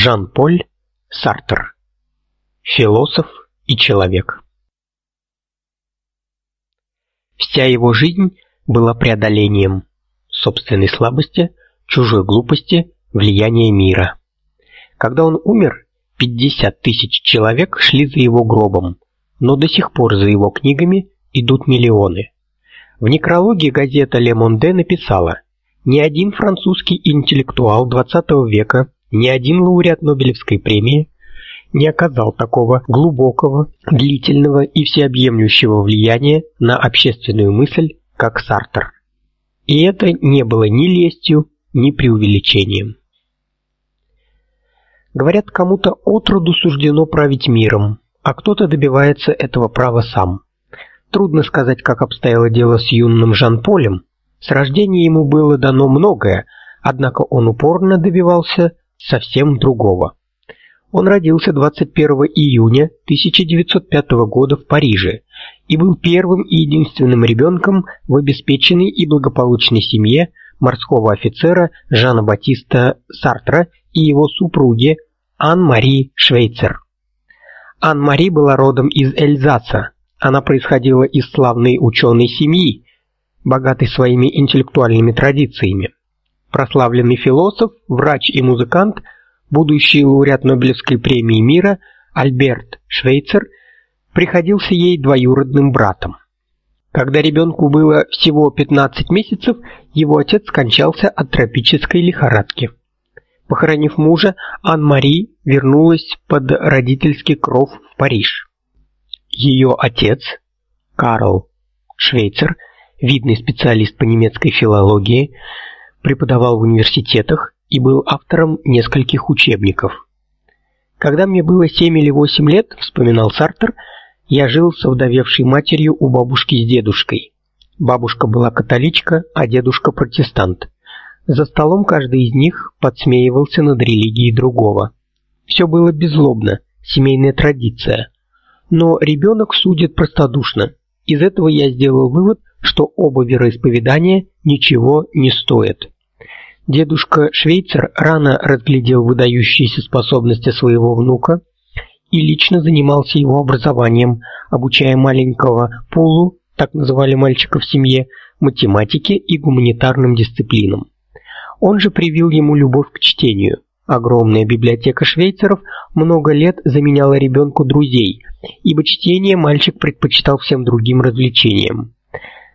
Жан-Поль Сартр. Философ и человек. Вся его жизнь была преодолением собственной слабости, чужой глупости, влияния мира. Когда он умер, 50 тысяч человек шли за его гробом, но до сих пор за его книгами идут миллионы. В некрологе газета Le Monde написала: "Ни один французский интеллектуал XX века ни один лауреат Нобелевской премии не оказал такого глубокого, длительного и всеобъемлющего влияния на общественную мысль, как Сартр. И это не было ни лестью, ни преувеличением. Говорят, кому-то отроду суждено править миром, а кто-то добивается этого права сам. Трудно сказать, как обстояло дело с юным Жан-Полем. С рождения ему было дано многое, однако он упорно добивался совсем другого. Он родился 21 июня 1905 года в Париже и был первым и единственным ребенком в обеспеченной и благополучной семье морского офицера Жана Батиста Сартра и его супруги Ан-Мари Швейцер. Ан-Мари была родом из Эльзаса. Она происходила из славной ученой семьи, богатой своими интеллектуальными традициями прославленный философ, врач и музыкант, будущий лауреат Нобелевской премии мира Альберт Швейцер приходился ей двоюродным братом. Когда ребенку было всего 15 месяцев, его отец скончался от тропической лихорадки. Похоронив мужа, Ан-Мари вернулась под родительский кров в Париж. Ее отец, Карл Швейцер, видный специалист по немецкой филологии, преподавал в университетах и был автором нескольких учебников. Когда мне было 7 или 8 лет, вспоминал Сартер, я жил с овдовевшей матерью у бабушки с дедушкой. Бабушка была католичка, а дедушка протестант. За столом каждый из них подсмеивался над религией другого. Все было беззлобно, семейная традиция. Но ребенок судит простодушно. Из этого я сделал вывод, что оба вероисповедания ничего не стоят. Дедушка Швейцер рано разглядел выдающиеся способности своего внука и лично занимался его образованием, обучая маленького Полу, так называли мальчика в семье, математике и гуманитарным дисциплинам. Он же привил ему любовь к чтению. Огромная библиотека швейцеров много лет заменяла ребенку друзей, ибо чтение мальчик предпочитал всем другим развлечениям.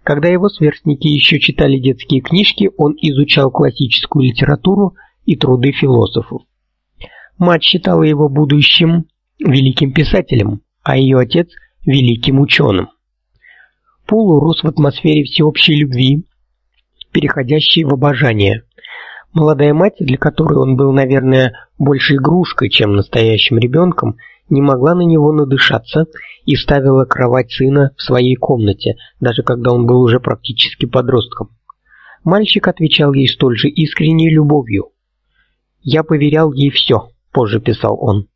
Когда его сверстники еще читали детские книжки, он изучал классическую литературу и труды философов. Мать считала его будущим великим писателем, а ее отец великим ученым. Полу рос в атмосфере всеобщей любви, переходящей в обожание. Молодая мать, для которой он был, наверное, больше игрушкой, чем настоящим ребенком, не могла на него надышаться и ставила кровать сына в своей комнате, даже когда он был уже практически подростком. Мальчик отвечал ей столь же искренней любовью. Я поверял ей все, позже писал он.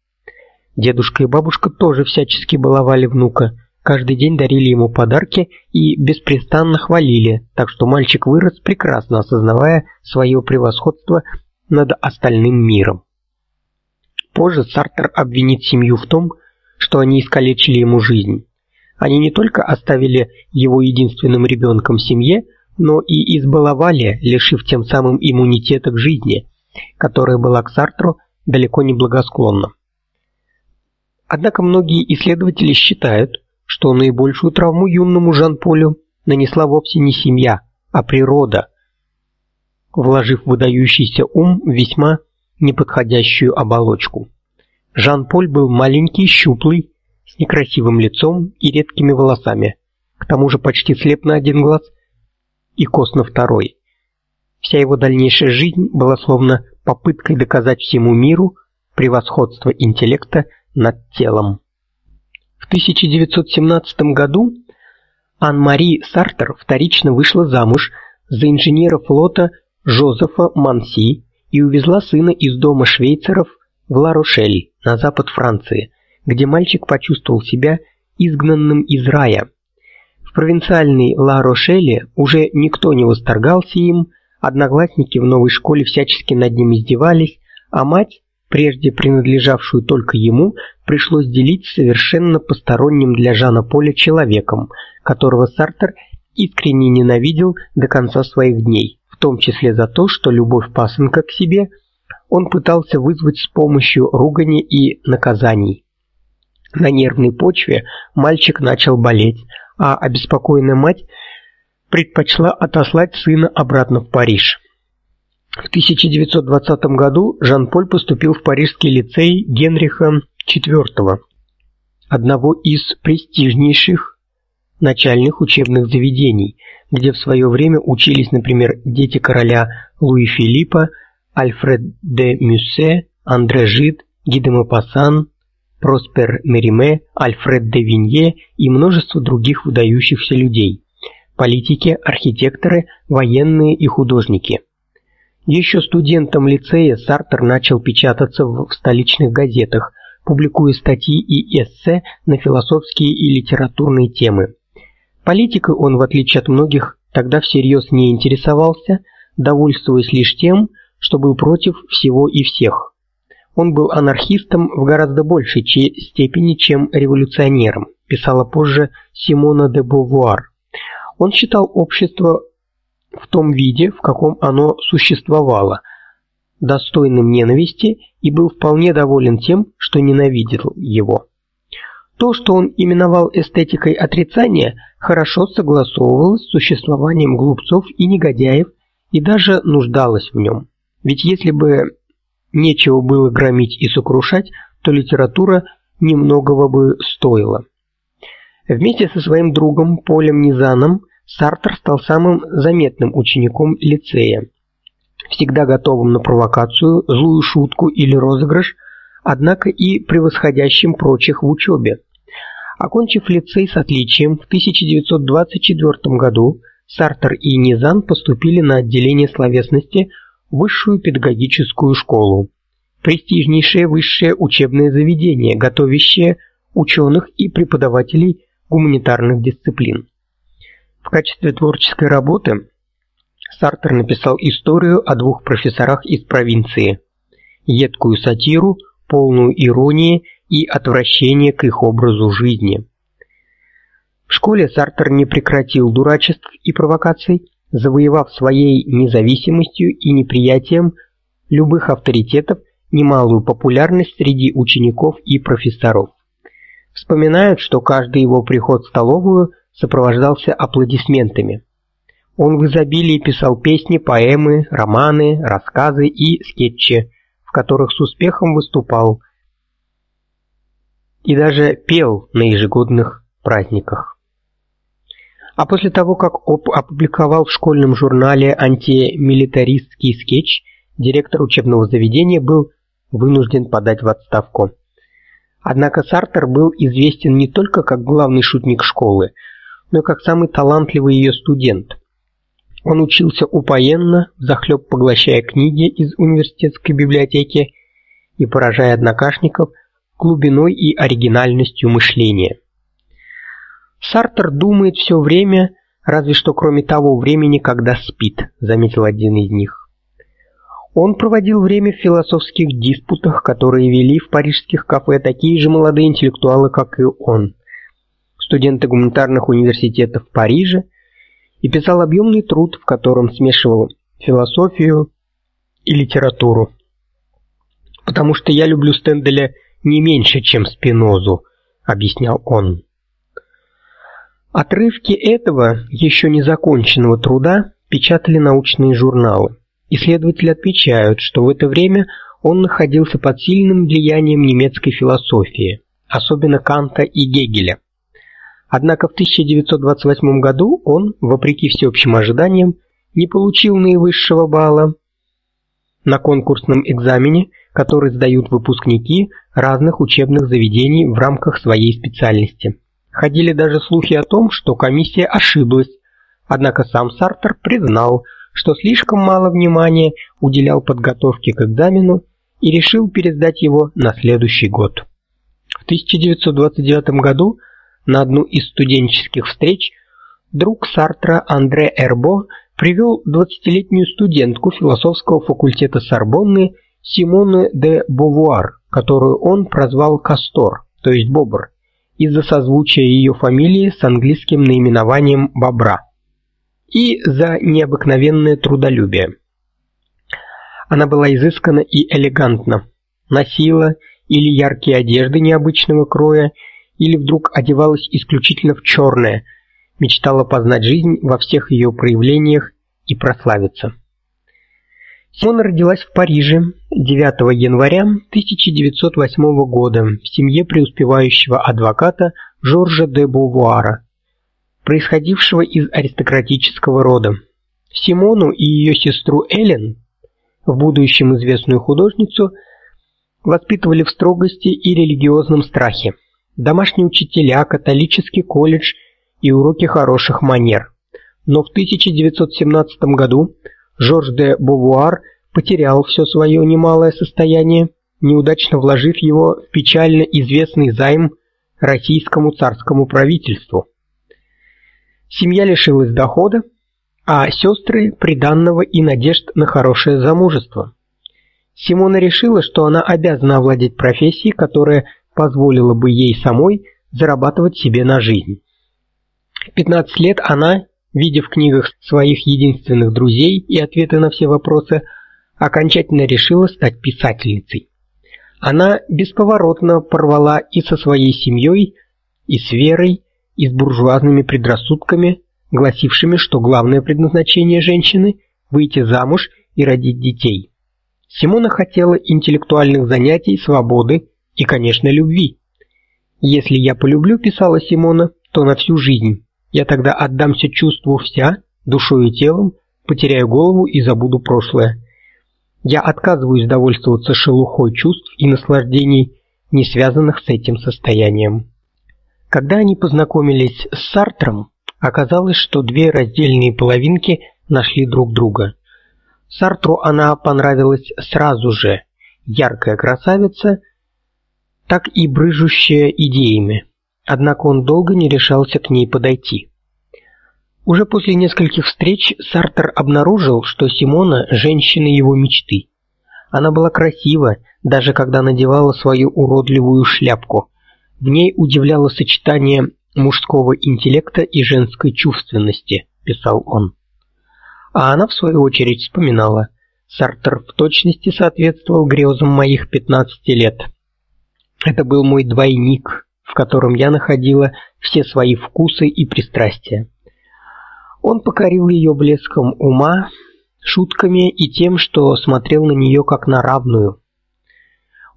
Дедушка и бабушка тоже всячески баловали внука, каждый день дарили ему подарки и беспрестанно хвалили, так что мальчик вырос прекрасно осознавая свое превосходство над остальным миром. Позже Сартер обвинит семью в том, что они искалечили ему жизнь. Они не только оставили его единственным ребенком в семье, но и избаловали, лишив тем самым иммунитета к жизни, которая была к Сартру далеко не благосклонна. Однако многие исследователи считают, что наибольшую травму юному Жан-Полю нанесла вовсе не семья, а природа, вложив выдающийся ум в весьма неподходящую оболочку. Жан-Поль был маленький, щуплый, с некрасивым лицом и редкими волосами. К тому же почти слеп на один глаз и кос на второй. Вся его дальнейшая жизнь была словно попыткой доказать всему миру превосходство интеллекта над телом. В 1917 году Ан-Мари Сартер вторично вышла замуж за инженера флота Жозефа Манси и увезла сына из дома швейцаров в Ла-Рошель, на запад Франции, где мальчик почувствовал себя изгнанным из рая. В провинциальной Ла-Рошеле уже никто не восторгался им, одноклассники в новой школе всячески над ним издевались, а мать, прежде принадлежавшую только ему, пришлось делить с совершенно посторонним для Жана Поля человеком, которого Сартер искренне ненавидел до конца своих дней, в том числе за то, что любовь пасынка к себе он пытался вызвать с помощью ругани и наказаний. На нервной почве мальчик начал болеть, а обеспокоенная мать предпочла отослать сына обратно в Париж. В 1920 году Жан-Поль поступил в парижский лицей Генриха IV, одного из престижнейших начальных учебных заведений, где в свое время учились, например, дети короля Луи Филиппа, Альфред де Мюссе, Андре Жид, Ги де Мопассан, Проспер Мериме, Альфред де Винье и множество других выдающихся людей. Политики, архитекторы, военные и художники. Еще студентом лицея Сартер начал печататься в столичных газетах, публикуя статьи и эссе на философские и литературные темы. Политикой он, в отличие от многих, тогда всерьез не интересовался, довольствуясь лишь тем, что был против всего и всех. Он был анархистом в гораздо большей степени, чем революционером, писала позже Симона де Бовуар. Он считал общество в том виде, в каком оно существовало, достойным ненависти и был вполне доволен тем, что ненавидел его. То, что он именовал эстетикой отрицания, хорошо согласовывалось с существованием глупцов и негодяев и даже нуждалось в нем. Ведь если бы нечего было громить и сокрушать, то литература немногого бы стоила. Вместе со своим другом Полем Низаном Сартер стал самым заметным учеником лицея. Всегда готовым на провокацию, злую шутку или розыгрыш, однако и превосходящим прочих в учебе. Окончив лицей с отличием, в 1924 году Сартер и Низан поступили на отделение словесности высшую педагогическую школу, престижнейшее высшее учебное заведение, готовящее ученых и преподавателей гуманитарных дисциплин. В качестве творческой работы Сартер написал историю о двух профессорах из провинции, едкую сатиру, полную иронии и отвращения к их образу жизни. В школе Сартер не прекратил дурачеств и провокаций, завоевав своей независимостью и неприятием любых авторитетов немалую популярность среди учеников и профессоров. Вспоминают, что каждый его приход в столовую сопровождался аплодисментами. Он в изобилии писал песни, поэмы, романы, рассказы и скетчи, в которых с успехом выступал и даже пел на ежегодных праздниках. А после того, как опубликовал в школьном журнале антимилитаристский скетч, директор учебного заведения был вынужден подать в отставку. Однако Сартер был известен не только как главный шутник школы, но и как самый талантливый ее студент. Он учился упоенно, захлеб поглощая книги из университетской библиотеки и поражая однокашников глубиной и оригинальностью мышления. Сартер думает все время, разве что кроме того времени, когда спит, заметил один из них. Он проводил время в философских диспутах, которые вели в парижских кафе такие же молодые интеллектуалы, как и он, студенты гуманитарных университетов Парижа, и писал объемный труд, в котором смешивал философию и литературу. Потому что я люблю Стенделя не меньше, чем Спинозу, объяснял он. Отрывки этого еще не законченного труда печатали научные журналы. Исследователи отмечают, что в это время он находился под сильным влиянием немецкой философии, особенно Канта и Гегеля. Однако в 1928 году он, вопреки всеобщим ожиданиям, не получил наивысшего балла на конкурсном экзамене, который сдают выпускники разных учебных заведений в рамках своей специальности. Ходили даже слухи о том, что комиссия ошиблась. Однако сам Сартер признал, что слишком мало внимания уделял подготовке к экзамену и решил пересдать его на следующий год. В 1929 году на одну из студенческих встреч друг Сартра Андре Эрбо привел 20-летнюю студентку философского факультета Сорбонны Симоны де Бовуар, которую он прозвал Кастор, то есть бобр, из-за созвучия ее фамилии с английским наименованием бобра, и за необыкновенное трудолюбие. Она была изысканна и элегантна, носила или яркие одежды необычного кроя, или вдруг одевалась исключительно в черное, мечтала познать жизнь во всех ее проявлениях и прославиться. Симона родилась в Париже 9 января 1908 года в семье преуспевающего адвоката Жоржа де Бувуара, происходившего из аристократического рода. Симону и ее сестру Элен, в будущем известную художницу, воспитывали в строгости и религиозном страхе. Домашние учителя, католический колледж и уроки хороших манер. Но в 1917 году Жорж де Бувуар потерял все свое немалое состояние, неудачно вложив его в печально известный займ российскому царскому правительству. Семья лишилась дохода, а сестры приданного и надежд на хорошее замужество. Симона решила, что она обязана овладеть профессией, которая позволила бы ей самой зарабатывать себе на жизнь. В 15 лет она видя в книгах своих единственных друзей и ответы на все вопросы, окончательно решила стать писательницей. Она бесповоротно порвала и со своей семьей, и с верой, и с буржуазными предрассудками, гласившими, что главное предназначение женщины выйти замуж и родить детей. Симона хотела интеллектуальных занятий, свободы и, конечно, любви. Если я полюблю, писала Симона, то на всю жизнь. Я тогда отдамся чувству вся, душой и телом, потеряю голову и забуду прошлое. Я отказываюсь довольствоваться шелухой чувств и наслаждений, не связанных с этим состоянием. Когда они познакомились с Сартром, оказалось, что две раздельные половинки нашли друг друга. Сартру она понравилась сразу же, яркая красавица, так и брыжущая идеями. Однако он долго не решался к ней подойти. Уже после нескольких встреч Сартер обнаружил, что Симона женщина его мечты. Она была красива, даже когда надевала свою уродливую шляпку. В ней удивляло сочетание мужского интеллекта и женской чувственности, писал он. А она в свою очередь вспоминала: Сартер в точности соответствовал грезам моих 15 лет. Это был мой двойник, в котором я находила все свои вкусы и пристрастия. Он покорил ее блеском ума, шутками и тем, что смотрел на нее как на равную.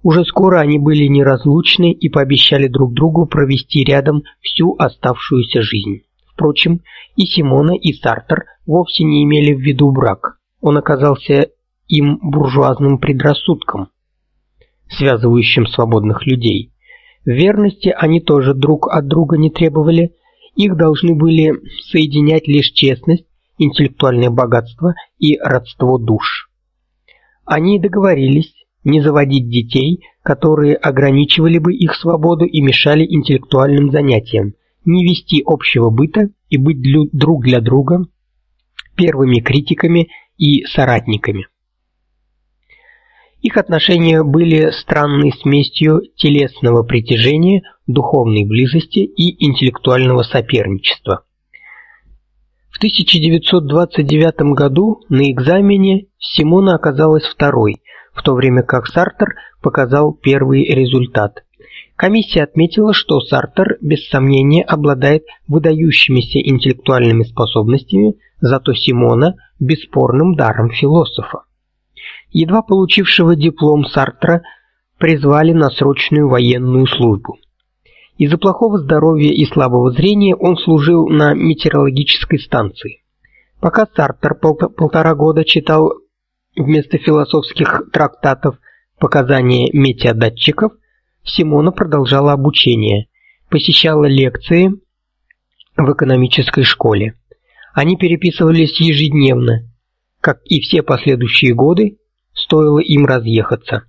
Уже скоро они были неразлучны и пообещали друг другу провести рядом всю оставшуюся жизнь. Впрочем, и Симона, и Сартер вовсе не имели в виду брак. Он оказался им буржуазным предрассудком, связывающим свободных людей. Верности они тоже друг от друга не требовали, их должны были соединять лишь честность, интеллектуальное богатство и родство душ. Они договорились не заводить детей, которые ограничивали бы их свободу и мешали интеллектуальным занятиям, не вести общего быта и быть друг для друга первыми критиками и соратниками. Их отношения были странной смесью телесного притяжения, духовной близости и интеллектуального соперничества. В 1929 году на экзамене Симона оказалась второй, в то время как Сартер показал первый результат. Комиссия отметила, что Сартер без сомнения обладает выдающимися интеллектуальными способностями, зато Симона бесспорным даром философа едва получившего диплом Сартра призвали на срочную военную службу. Из-за плохого здоровья и слабого зрения он служил на метеорологической станции. Пока Сартр пол полтора года читал вместо философских трактатов показания метеодатчиков, Симона продолжала обучение, посещала лекции в экономической школе. Они переписывались ежедневно, как и все последующие годы, стоило им разъехаться.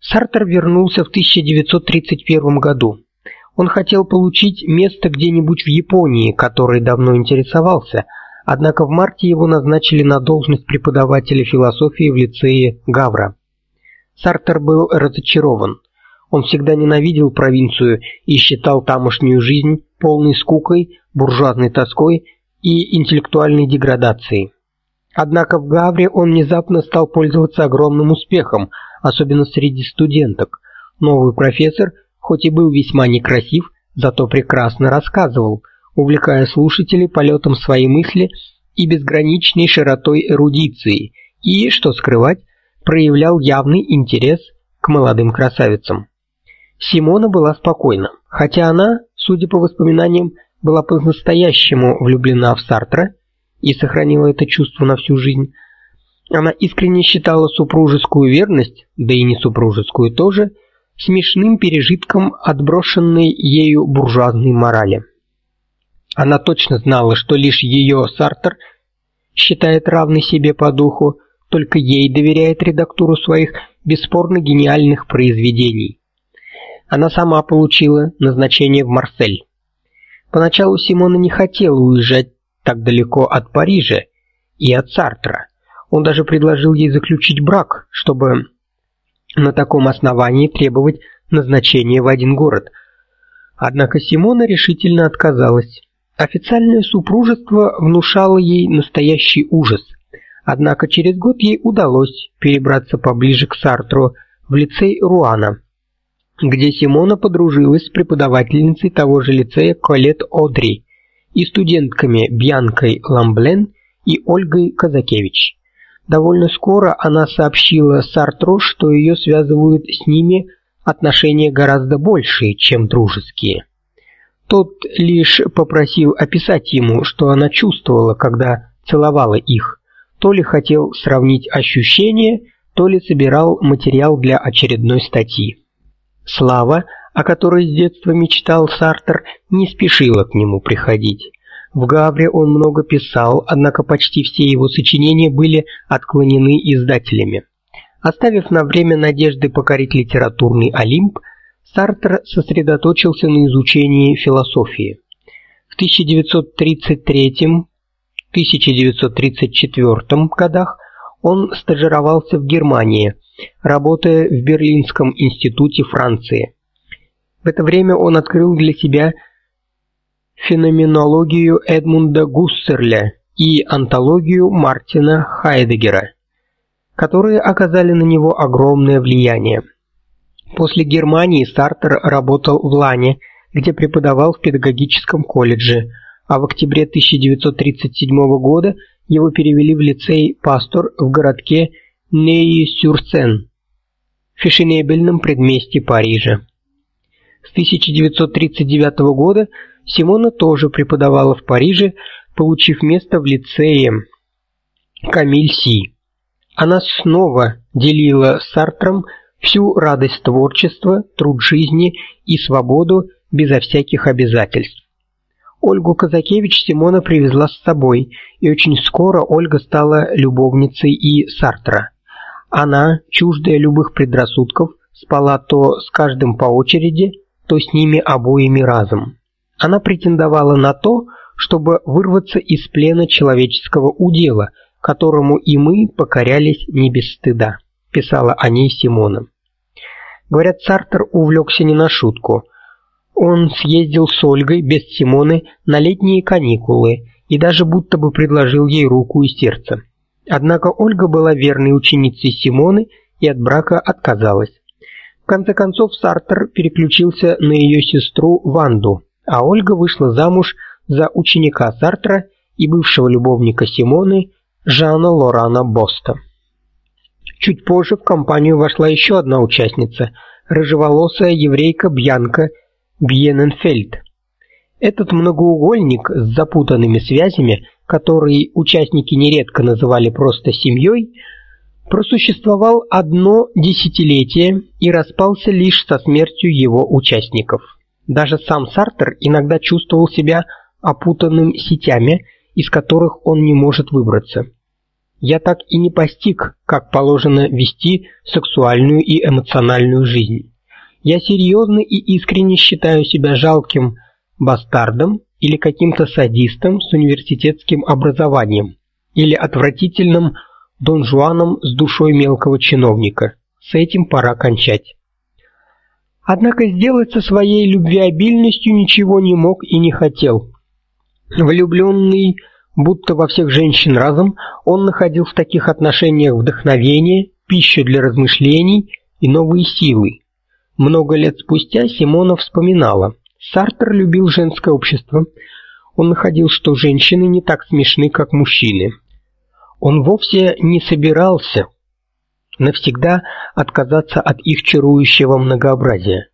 Сартер вернулся в 1931 году. Он хотел получить место где-нибудь в Японии, которой давно интересовался, однако в марте его назначили на должность преподавателя философии в лицее Гавра. Сартер был разочарован. Он всегда ненавидел провинцию и считал тамошнюю жизнь полной скукой, буржуазной тоской и интеллектуальной деградацией. Однако в Гавре он внезапно стал пользоваться огромным успехом, особенно среди студенток. Новый профессор, хоть и был весьма некрасив, зато прекрасно рассказывал, увлекая слушателей полетом своей мысли и безграничной широтой эрудиции, и, что скрывать, проявлял явный интерес к молодым красавицам. Симона была спокойна, хотя она, судя по воспоминаниям, была по-настоящему влюблена в Сартра и сохранила это чувство на всю жизнь. Она искренне считала супружескую верность, да и не супружескую тоже, смешным пережитком отброшенной ею буржуазной морали. Она точно знала, что лишь ее Сартр считает равной себе по духу, только ей доверяет редактуру своих бесспорно гениальных произведений. Она сама получила назначение в Марсель. Поначалу Симона не хотела уезжать так далеко от Парижа и от Сартра. Он даже предложил ей заключить брак, чтобы на таком основании требовать назначения в один город. Однако Симона решительно отказалась. Официальное супружество внушало ей настоящий ужас. Однако через год ей удалось перебраться поближе к Сартру в лицей Руана, где Симона подружилась с преподавательницей того же лицея Колет Одри и студентками Бьянкой Ламблен и Ольгой Казакевич. Довольно скоро она сообщила Сартру, что ее связывают с ними отношения гораздо большие, чем дружеские. Тот лишь попросил описать ему, что она чувствовала, когда целовала их. То ли хотел сравнить ощущения, то ли собирал материал для очередной статьи. Слава, о которой с детства мечтал Сартер, не спешила к нему приходить. В Гавре он много писал, однако почти все его сочинения были отклонены издателями. Оставив на время надежды покорить литературный Олимп, Сартер сосредоточился на изучении философии. В 1933-1934 годах он стажировался в Германии, работая в Берлинском институте Франции. В это время он открыл для себя феноменологию Эдмунда Гуссерля и антологию Мартина Хайдеггера, которые оказали на него огромное влияние. После Германии Сартер работал в Лане, где преподавал в педагогическом колледже, а в октябре 1937 года его перевели в лицей Пастор в городке Нейи-сюр-Сен, фешенебельном предместье Парижа. С 1939 года Симона тоже преподавала в Париже, получив место в лицее Камиль Си. Она снова делила с Сартром всю радость творчества, труд жизни и свободу безо всяких обязательств. Ольгу Казакевич Симона привезла с собой, и очень скоро Ольга стала любовницей и Сартра. Она, чуждая любых предрассудков, спала то с каждым по очереди, то с ними обоими разом. Она претендовала на то, чтобы вырваться из плена человеческого удела, которому и мы покорялись не без стыда, писала о ней Симона. Говорят, Сартер увлекся не на шутку. Он съездил с Ольгой без Симоны на летние каникулы и даже будто бы предложил ей руку и сердце. Однако Ольга была верной ученицей Симоны и от брака отказалась. В конце концов Сартер переключился на ее сестру Ванду, а Ольга вышла замуж за ученика Сартра и бывшего любовника Симоны Жана Лорана Боста. Чуть позже в компанию вошла еще одна участница рыжеволосая еврейка Бьянка Бьененфельд. Этот многоугольник с запутанными связями который участники нередко называли просто семьей, просуществовал одно десятилетие и распался лишь со смертью его участников. Даже сам Сартер иногда чувствовал себя опутанным сетями, из которых он не может выбраться. Я так и не постиг, как положено вести сексуальную и эмоциональную жизнь. Я серьезно и искренне считаю себя жалким бастардом, или каким-то садистом с университетским образованием, или отвратительным Дон Жуаном с душой мелкого чиновника, С этим пора кончать. Однако сделать со своей любвеобильностью ничего не мог и не хотел. Влюбленный, будто во всех женщин разом, он находил в таких отношениях вдохновение, пищу для размышлений и новые силы. Много лет спустя Симона вспоминала: Сартр любил женское общество. Он находил, что женщины не так смешны, как мужчины. Он вовсе не собирался навсегда отказаться от их чарующего многообразия.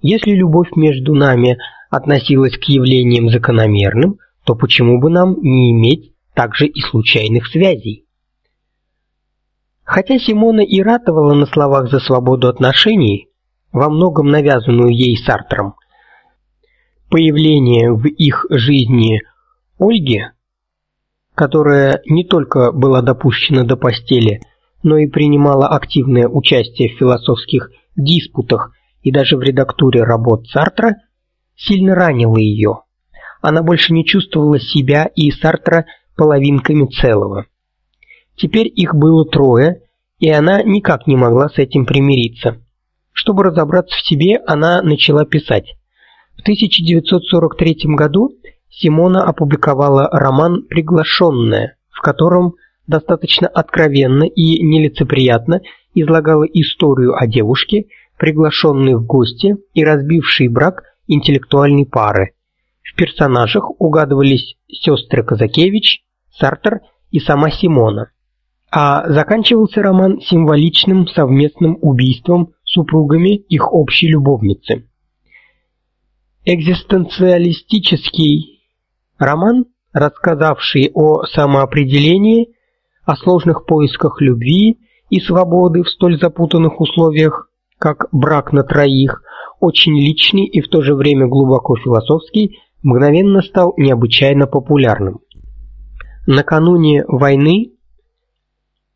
Если любовь между нами относилась к явлениям закономерным, то почему бы нам не иметь также и случайных связей? Хотя Симона и ратовала на словах за свободу отношений, во многом навязанную ей Сартром, появление в их жизни Ольги, которая не только была допущена до постели, но и принимала активное участие в философских диспутах и даже в редактуре работ Сартра, сильно ранило ее. Она больше не чувствовала себя и Сартра половинками целого. Теперь их было трое, и она никак не могла с этим примириться. Чтобы разобраться в себе, она начала писать. В 1943 году Симона опубликовала роман Приглашенная, в котором достаточно откровенно и нелицеприятно излагала историю о девушке, приглашенной в гости и разбившей брак интеллектуальной пары. В персонажах угадывались сестры Казакевич, Сартер и сама Симона. А заканчивался роман символичным совместным убийством супругами их общей любовницы. Экзистенциалистический роман, рассказавший о самоопределении, о сложных поисках любви и свободы в столь запутанных условиях, как брак на троих, очень личный и в то же время глубоко философский, мгновенно стал необычайно популярным. Накануне войны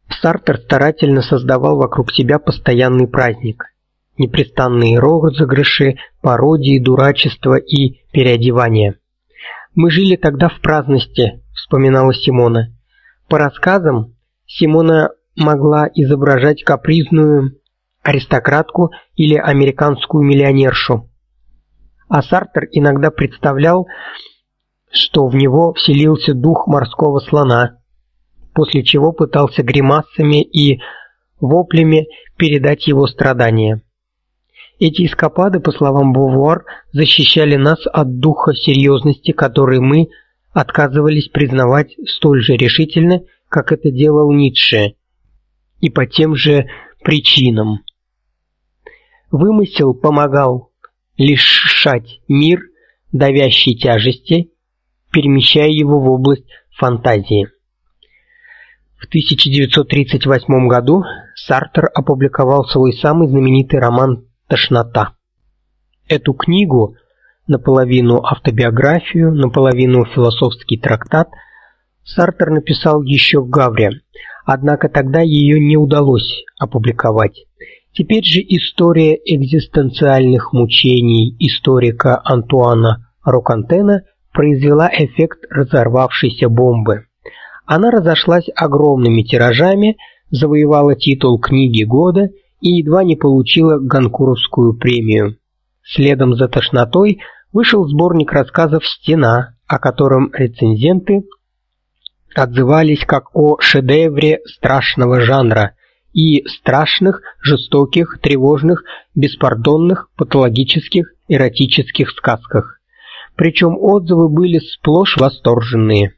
Сартер старательно создавал вокруг себя постоянный праздник. Непрестанные розыгрыши, пародии, дурачество и переодевания. Мы жили тогда в праздности, вспоминала Симона. По рассказам, Симона могла изображать капризную аристократку или американскую миллионершу. А Сартер иногда представлял, что в него вселился дух морского слона, после чего пытался гримасами и воплями передать его страдания. Эти эскапады, по словам Бувуар, защищали нас от духа серьезности, который мы отказывались признавать столь же решительно, как это делал Ницше, и по тем же причинам. Вымысел помогал лишать мир давящей тяжести, перемещая его в область фантазии. В 1938 году Сартер опубликовал свой самый знаменитый роман Тошнота. Эту книгу наполовину автобиографию, наполовину философский трактат, Сартер написал еще в Гавре, однако тогда ее не удалось опубликовать. Теперь же история экзистенциальных мучений историка Антуана Рокантена произвела эффект разорвавшейся бомбы. Она разошлась огромными тиражами, завоевала титул книги года и едва не получила Ганкуровскую премию. Следом за тошнотой вышел сборник рассказов Стена, о котором рецензенты отзывались как о шедевре страшного жанра и страшных, жестоких, тревожных, беспардонных, патологических, эротических сказках. Причем отзывы были сплошь восторженные.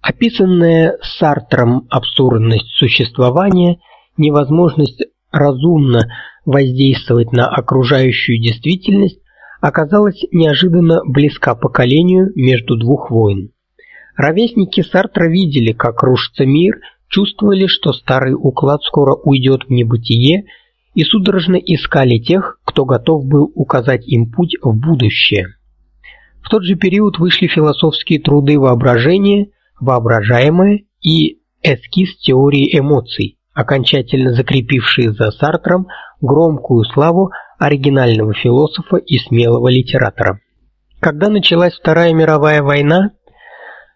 Описанная Сартром абсурдность существования, невозможность разумно воздействовать на окружающую действительность оказалась неожиданно близка поколению между двух войн. Ровесники Сартра видели, как рушится мир, чувствовали, что старый уклад скоро уйдет в небытие, и судорожно искали тех, кто готов был указать им путь в будущее. В тот же период вышли философские труды воображения, воображаемое и эскиз теории эмоций, окончательно закрепившие за Сартром громкую славу оригинального философа и смелого литератора. Когда началась Вторая мировая война,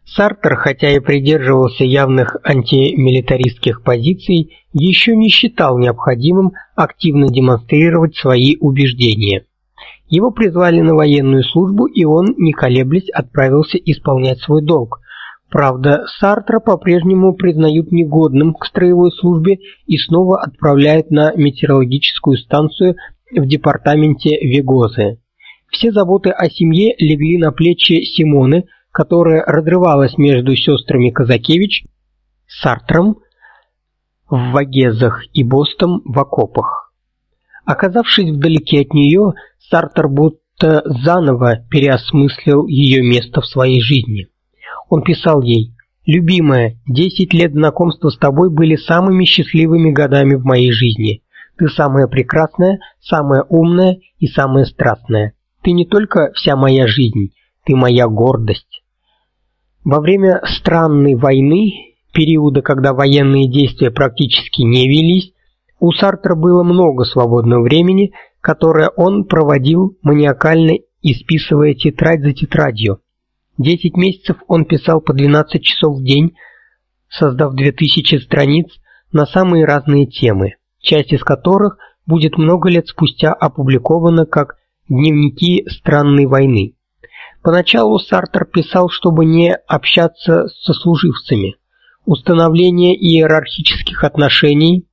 Сартер, хотя и придерживался явных антимилитаристских позиций, еще не считал необходимым активно демонстрировать свои убеждения. Его призвали на военную службу, и он, не колеблясь, отправился исполнять свой долг. Правда, Сартра по-прежнему признают негодным к строевой службе и снова отправляют на метеорологическую станцию в департаменте Вегозы. Все заботы о семье легли на плечи Симоны, которая разрывалась между сестрами Казакевич, Сартром в Вагезах и Бостом в окопах. Оказавшись вдалеке от нее, Сартр будто заново переосмыслил ее место в своей жизни. Он писал ей: "Любимая, десять лет знакомства с тобой были самыми счастливыми годами в моей жизни. Ты самая прекрасная, самая умная и самая страстная. Ты не только вся моя жизнь, ты моя гордость". Во время странной войны, периода, когда военные действия практически не велись, у Сартра было много свободного времени, которое он проводил маниакально исписывая тетрадь за тетрадью. Десять месяцев он писал по 12 часов в день, создав 2000 страниц на самые разные темы, часть из которых будет много лет спустя опубликована как Дневники странной войны. Поначалу Сартер писал, чтобы не общаться со служивцами. Установление иерархических отношений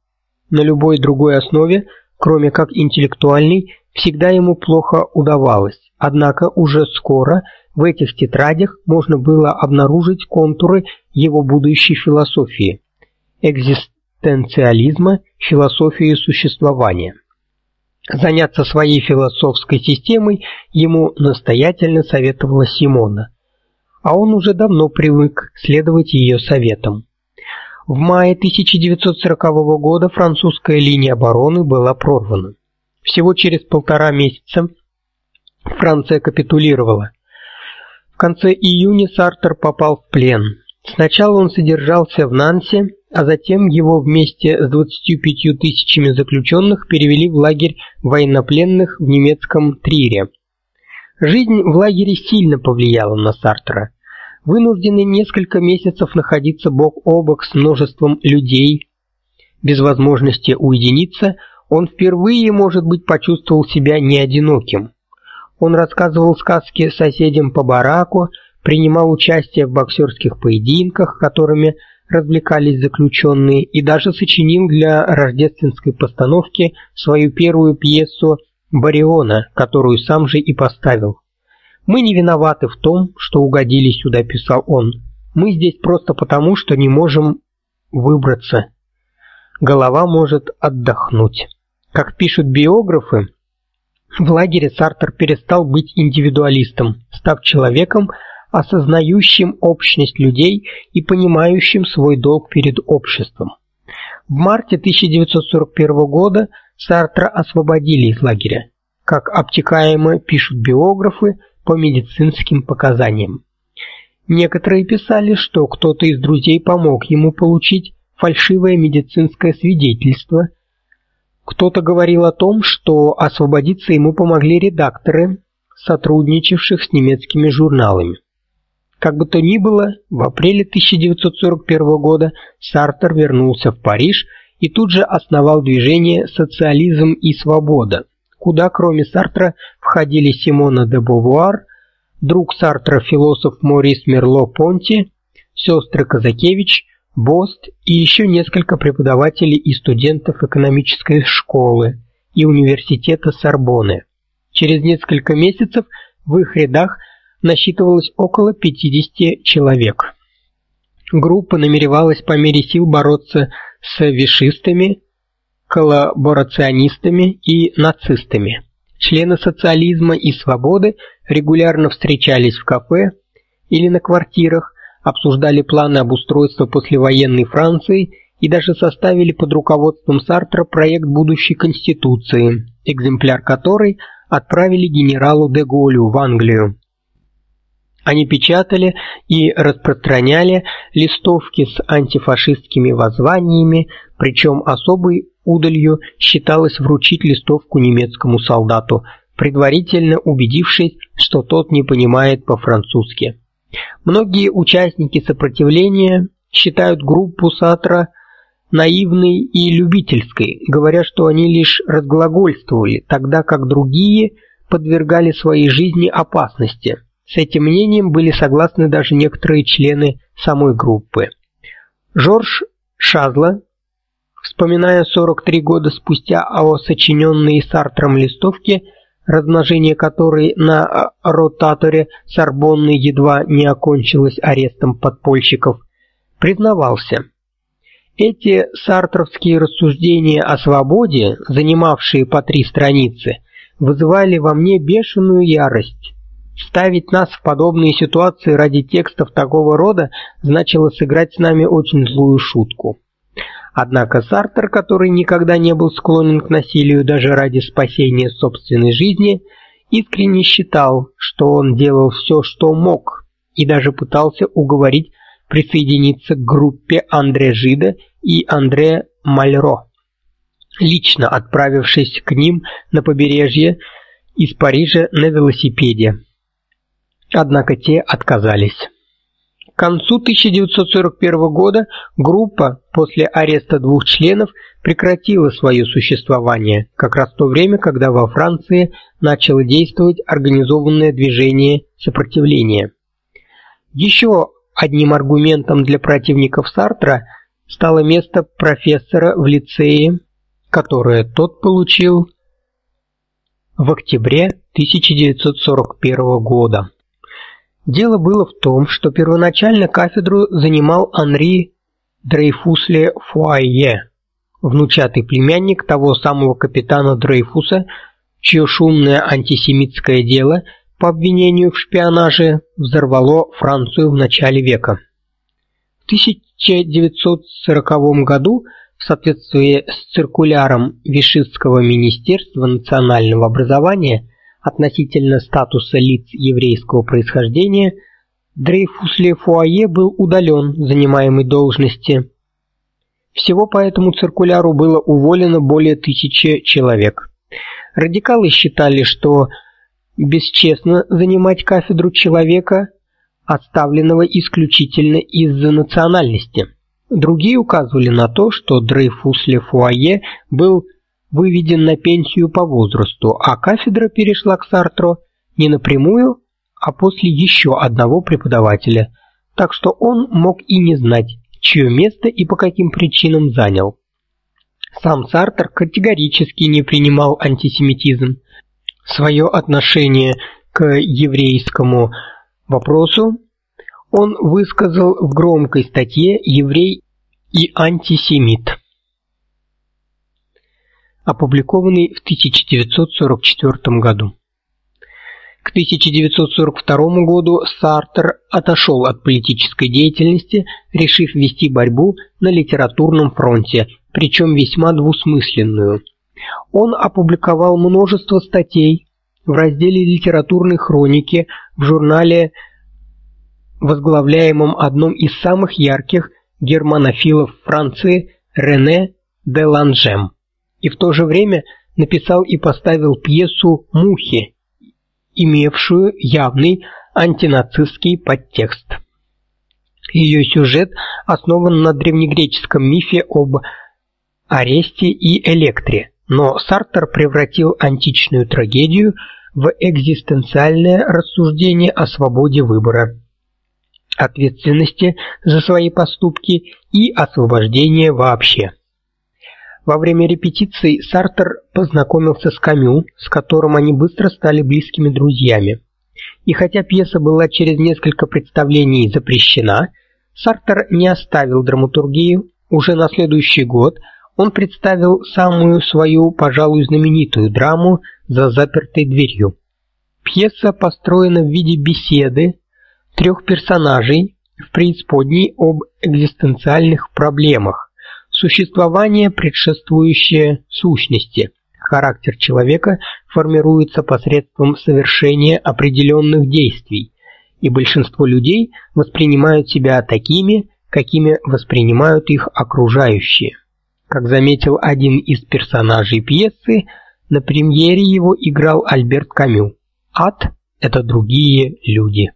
на любой другой основе, кроме как интеллектуальной, всегда ему плохо удавалось. Однако уже скоро в этих тетрадях можно было обнаружить контуры его будущей философии экзистенциализма, философии существования. Заняться своей философской системой ему настоятельно советовала Симона, а он уже давно привык следовать ее советам. В мае 1940 года французская линия обороны была прорвана. Всего через полтора месяца Франция капитулировала. Конце июня Сартер попал в плен. Сначала он содержался в Нансе, а затем его вместе с 25 тысячами заключенных перевели в лагерь военнопленных в немецком Трире. Жизнь в лагере сильно повлияла на Сартера. Вынужденный несколько месяцев находиться бок о бок с множеством людей, без возможности уединиться, он впервые, может быть, почувствовал себя не одиноким. Он рассказывал сказки соседям по бараку, принимал участие в боксерских поединках, которыми развлекались заключенные, и даже сочинил для рождественской постановки свою первую пьесу Бариона, которую сам же и поставил. Мы не виноваты в том, что угодили сюда, писал он. Мы здесь просто потому, что не можем выбраться. Голова может отдохнуть. Как пишут биографы, в лагере Сартер перестал быть индивидуалистом, став человеком, осознающим общность людей и понимающим свой долг перед обществом. В марте 1941 года Сартра освободили из лагеря, как обтекаемо пишут биографы по медицинским показаниям. Некоторые писали, что кто-то из друзей помог ему получить фальшивое медицинское свидетельство. Кто-то говорил о том, что освободиться ему помогли редакторы, сотрудничавших с немецкими журналами. Как бы то ни было, в апреле 1941 года Сартер вернулся в Париж и тут же основал движение Социализм и свобода, куда кроме Сартра входили Симона де Бовуар, друг Сартра философ Морис Мерло-Понти, сестры Казакевич, Бост и еще несколько преподавателей и студентов экономической школы и университета Сорбонны. Через несколько месяцев в их рядах насчитывалось около 50 человек. Группа намеревалась по мере сил бороться с вишистами, коллаборационистами и нацистами. Члены социализма и свободы регулярно встречались в кафе или на квартирах, обсуждали планы обустройства послевоенной Франции и даже составили под руководством Сартра проект будущей конституции, экземпляр которой отправили генералу де Голлю в Англию. Они печатали и распространяли листовки с антифашистскими воззваниями, причем особой удалью считалось вручить листовку немецкому солдату, предварительно убедившись, что тот не понимает по-французски. Многие участники сопротивления считают группу Сатра наивной и любительской, говоря, что они лишь разглагольствовали, тогда как другие подвергали своей жизни опасности. С этим мнением были согласны даже некоторые члены самой группы. Жорж Шазла, вспоминая 43 года спустя о сочиненной Сартром листовке, размножение которой на ротаторе Сорбонны едва не окончилось арестом подпольщиков, признавался: эти сартровские рассуждения о свободе, занимавшие по три страницы, вызывали во мне бешеную ярость. Ставить нас в подобные ситуации ради текстов такого рода значило сыграть с нами очень злую шутку. Однако Сартер, который никогда не был склонен к насилию даже ради спасения собственной жизни, искренне считал, что он делал все, что мог, и даже пытался уговорить присоединиться к группе Андре Жида и Андре Мальро, лично отправившись к ним на побережье из Парижа на велосипеде. Однако те отказались. К концу 1941 года группа после ареста двух членов прекратила свое существование, как раз в то время, когда во Франции начало действовать организованное движение сопротивления. Еще одним аргументом для противников Сартра – стало место профессора в лицее, которое тот получил в октябре 1941 года. Дело было в том, что первоначально кафедру занимал Анри Дрейфусле Фуайе, внучатый племянник того самого капитана Дрейфуса, чье шумное антисемитское дело по обвинению в шпионаже взорвало Францию в начале века. В 1940 году в соответствии с циркуляром Вишистского министерства национального образования относительно статуса лиц еврейского происхождения Дрейфус Ле Фуае был удален занимаемой должности. Всего по этому циркуляру было уволено более тысячи человек. Радикалы считали, что бесчестно занимать кафедру человека, оставленного исключительно из-за национальности. Другие указывали на то, что Дрейфус Лефуае был выведен на пенсию по возрасту, а кафедра перешла к Сартру не напрямую, а после еще одного преподавателя, так что он мог и не знать, чье место и по каким причинам занял. Сам Сартр категорически не принимал антисемитизм. Свое отношение к еврейскому вопросу он высказал в громкой статье «Еврей и антисемит», опубликованной в 1944 году. К 1942 году Сартер отошел от политической деятельности, решив вести борьбу на литературном фронте, причем весьма двусмысленную. Он опубликовал множество статей в разделе литературной хроники в журнале возглавляемом одним из самых ярких германофилов Франции Рене де Ланжем. И в то же время написал и поставил пьесу Мухи, имевшую явный антинацистский подтекст. Ее сюжет основан на древнегреческом мифе об Аресте и Электре, но Сартер превратил античную трагедию в экзистенциальное рассуждение о свободе выбора ответственности за свои поступки и освобождения вообще. Во время репетиций Сартер познакомился с Камю, с которым они быстро стали близкими друзьями. И хотя пьеса была через несколько представлений запрещена, Сартер не оставил драматургию. Уже на следующий год он представил самую свою, пожалуй, знаменитую драму За запертой дверью. Пьеса построена в виде беседы трех персонажей в преисподней об экзистенциальных проблемах, существование предшествующее сущности. Характер человека формируется посредством совершения определенных действий, и большинство людей воспринимают себя такими, какими воспринимают их окружающие. Как заметил один из персонажей пьесы, на премьере его играл Альберт Камю. Ад это другие люди.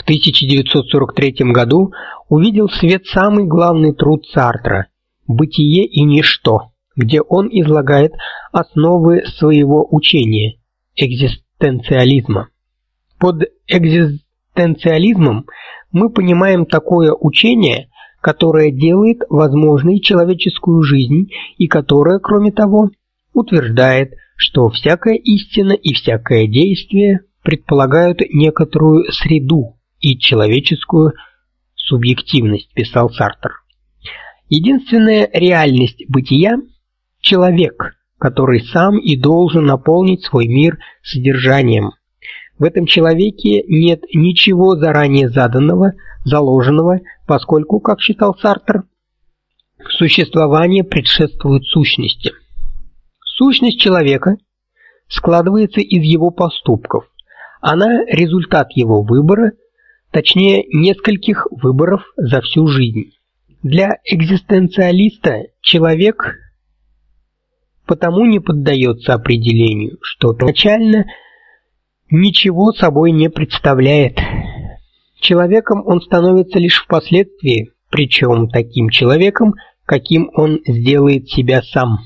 1942 В 1943 году увидел свет самый главный труд Сартра Бытие и ничто, где он излагает основы своего учения экзистенциализма. Под экзистенциализмом мы понимаем такое учение, которое делает возможной человеческую жизнь и которое, кроме того, утверждает, что всякая истина и всякое действие предполагают некоторую среду и человеческую субъективность, писал Сартр. Единственная реальность бытия человек, который сам и должен наполнить свой мир содержанием. В этом человеке нет ничего заранее заданного, заложенного, поскольку, как считал Сартр, существование предшествует сущности. Сущность человека складывается из его поступков. Она результат его выбора, точнее, нескольких выборов за всю жизнь. Для экзистенциалиста человек потому не поддается определению, что начально ничего собой не представляет. Человеком он становится лишь впоследствии, причем таким человеком, каким он сделает себя сам,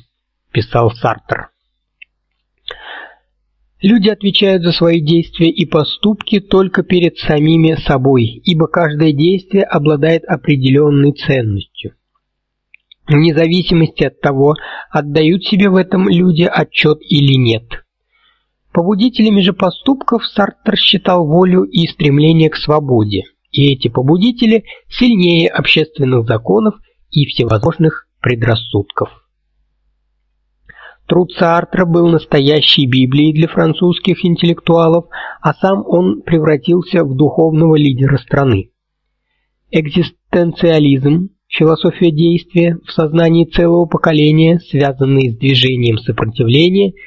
писал Сартр. Люди отвечают за свои действия и поступки только перед самими собой, ибо каждое действие обладает определенной ценностью. Вне зависимости от того, отдают себе в этом люди отчет или нет. Побудителями же поступков Сартр считал волю и стремление к свободе, и эти побудители сильнее общественных законов и всевозможных предрассудков. Труд Сартра был настоящей Библией для французских интеллектуалов, а сам он превратился в духовного лидера страны. Экзистенциализм, философия действия в сознании целого поколения, связанные с движением сопротивления –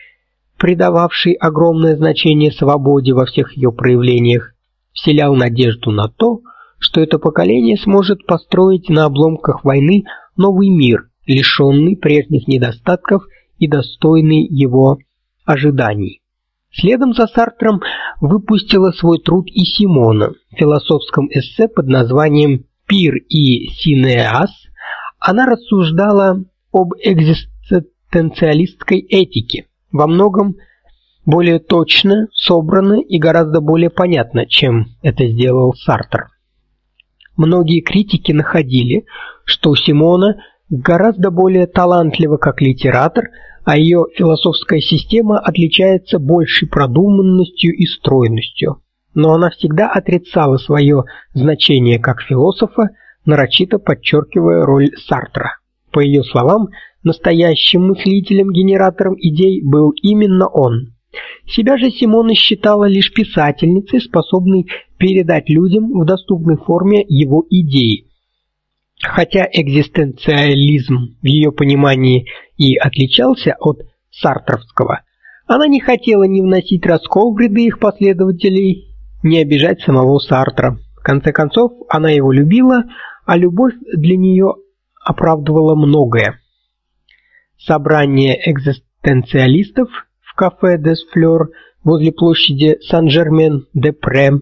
придававший огромное значение свободе во всех ее проявлениях, вселял надежду на то, что это поколение сможет построить на обломках войны новый мир, лишенный прежних недостатков и достойный его ожиданий. Следом за Сартром выпустила свой труд и Симона в философском эссе под названием Пир и Синеас. Она рассуждала об экзистенциалистской этике, во многом более точно, собрано и гораздо более понятно, чем это сделал Сартр. Многие критики находили, что Симона гораздо более талантлива как литератор, а ее философская система отличается большей продуманностью и стройностью. Но она всегда отрицала свое значение как философа, нарочито подчеркивая роль Сартра. По ее словам, Настоящим мыслителем-генератором идей был именно он. Себя же Симона считала лишь писательницей, способной передать людям в доступной форме его идеи. Хотя экзистенциализм в ее понимании и отличался от сартровского, она не хотела ни вносить раскол в ряды их последователей, ни обижать самого Сартра. В конце концов, она его любила, а любовь для нее оправдывала многое собрание экзистенциалистов в кафе Des Fleurs возле площади Сан-Жермен-де-Пре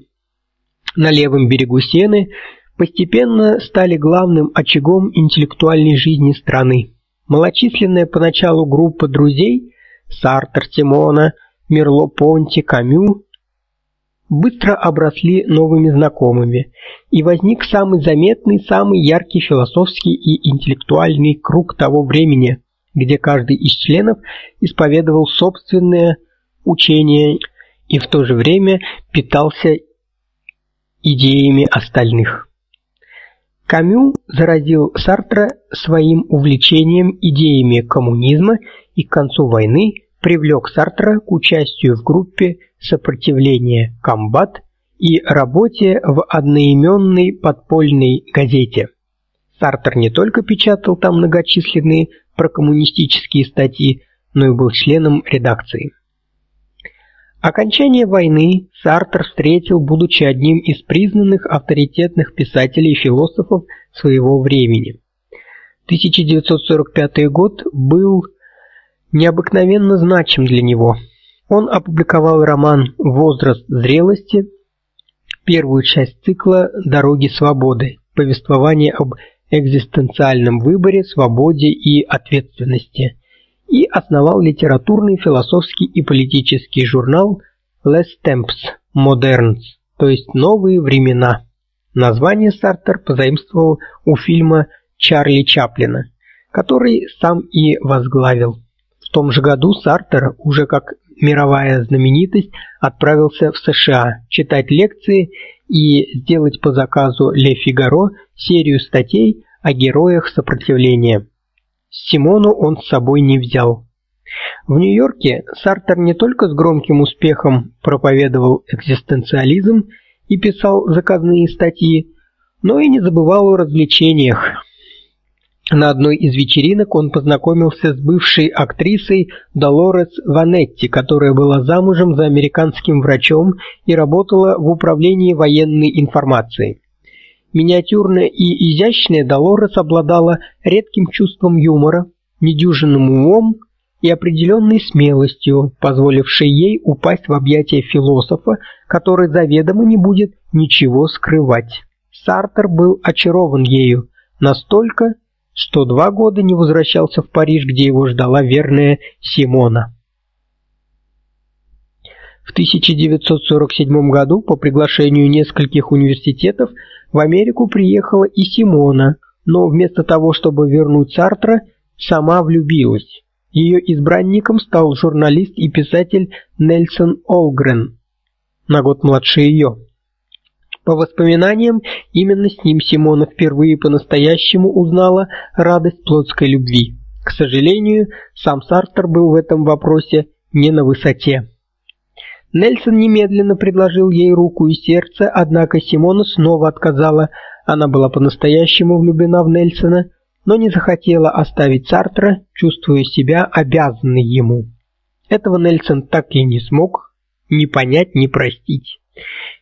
на левом берегу Сены постепенно стали главным очагом интеллектуальной жизни страны. Малочисленная поначалу группа друзей Сартр, Тимона, Мерло-Понти, Камю быстро обросли новыми знакомыми, и возник самый заметный, самый яркий философский и интеллектуальный круг того времени, где каждый из членов исповедовал собственное учение и в то же время питался идеями остальных. Камю заразил Сартра своим увлечением идеями коммунизма и к концу войны привлек Сартра к участию в группе сопротивления Комбат и работе в одноименной подпольной газете. Сартр не только печатал там многочисленные прокоммунистические статьи, но и был членом редакции. Окончание войны Сартр встретил, будучи одним из признанных авторитетных писателей и философов своего времени. 1945 год был необыкновенно значим для него. Он опубликовал роман Возраст зрелости первую часть цикла Дороги свободы, повествование об экзистенциальном выборе, свободе и ответственности, и основал литературный, философский и политический журнал Les Temps Moderns, то есть Новые времена. Название Сартер позаимствовал у фильма Чарли Чаплина, который сам и возглавил. В том же году Сартер, уже как мировая знаменитость, отправился в США читать лекции и сделать по заказу Ле Фигаро серию статей о героях сопротивления. Симону он с собой не взял. В Нью-Йорке Сартер не только с громким успехом проповедовал экзистенциализм и писал заказные статьи, но и не забывал о развлечениях. На одной из вечеринок он познакомился с бывшей актрисой Долорес Ванетти, которая была замужем за американским врачом и работала в управлении военной информации. Миниатюрная и изящная Долорес обладала редким чувством юмора, недюжинным умом и определенной смелостью, позволившей ей упасть в объятия философа, который заведомо не будет ничего скрывать. Сартер был очарован ею настолько, что два года не возвращался в Париж, где его ждала верная Симона. В 1947 году по приглашению нескольких университетов в Америку приехала и Симона, но вместо того, чтобы вернуть Сартра, сама влюбилась. Ее избранником стал журналист и писатель Нельсон Олгрен, на год младше ее. По воспоминаниям, именно с ним Симона впервые по-настоящему узнала радость плотской любви. К сожалению, сам Сартер был в этом вопросе не на высоте. Нельсон немедленно предложил ей руку и сердце, однако Симона снова отказала. Она была по-настоящему влюблена в Нельсона, но не захотела оставить Сартра, чувствуя себя обязанной ему. Этого Нельсон так и не смог ни понять, ни простить.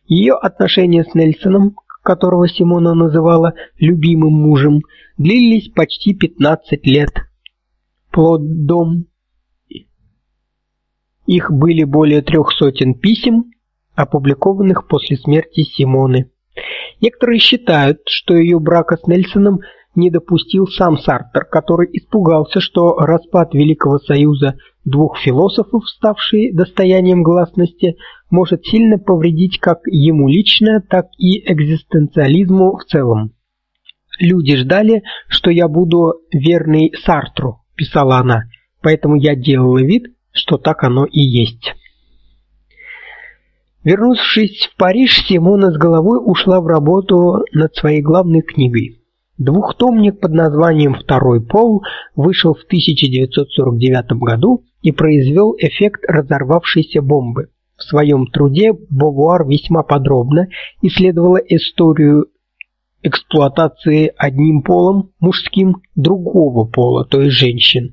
Ее отношения с Нельсоном, которого Симона называла любимым мужем, длились почти 15 лет. Плодом их были более трех сотен писем, опубликованных после смерти Симоны. Некоторые считают, что ее брака с Нельсоном не допустил сам Сартер, который испугался, что распад Великого Союза двух философов, ставший достоянием гласности, может сильно повредить как ему лично, так и экзистенциализму в целом. Люди ждали, что я буду верной Сартру, писала она. Поэтому я делала вид, что так оно и есть. Вернувшись в Париж, Симона с головой ушла в работу над своей главной книгой. Двухтомник под названием Второй пол вышел в 1949 году и произвел эффект разорвавшейся бомбы. В своем труде Бовуар весьма подробно исследовала историю эксплуатации одним полом, мужским, другого пола, то есть женщин,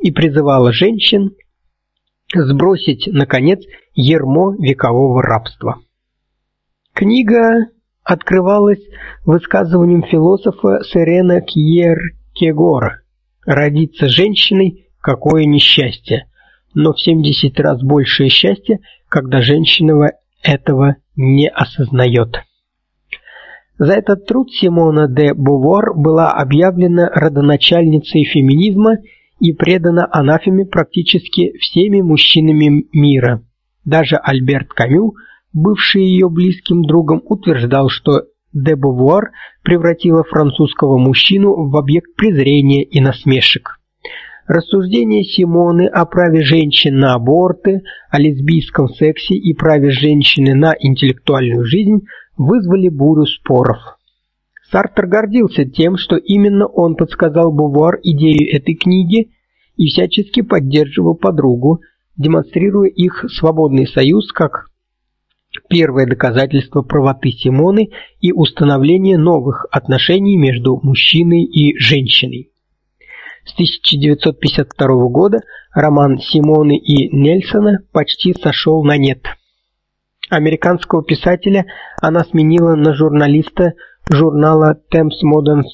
и призывала женщин сбросить наконец ярмо векового рабства. Книга открывалась высказыванием философа Серена Кьеркегора: "Родиться женщиной какое несчастье, но в 70 раз большее счастье, когда женщина этого не осознает. За этот труд Симона де Бувар была объявлена родоначальницей феминизма и предана анафеме практически всеми мужчинами мира. Даже Альберт Камю, бывший ее близким другом, утверждал, что де Бувар превратила французского мужчину в объект презрения и насмешек. Рассуждения Симоны о праве женщин на аборты, о лесбийском сексе и праве женщины на интеллектуальную жизнь вызвали бурю споров. Сартер гордился тем, что именно он подсказал Бувар идею этой книги и всячески поддерживал подругу, демонстрируя их свободный союз как первое доказательство правоты Симоны и установление новых отношений между мужчиной и женщиной. С 1952 года роман Симоны и Нельсона почти сошел на нет. Американского писателя она сменила на журналиста журнала Temps Moderns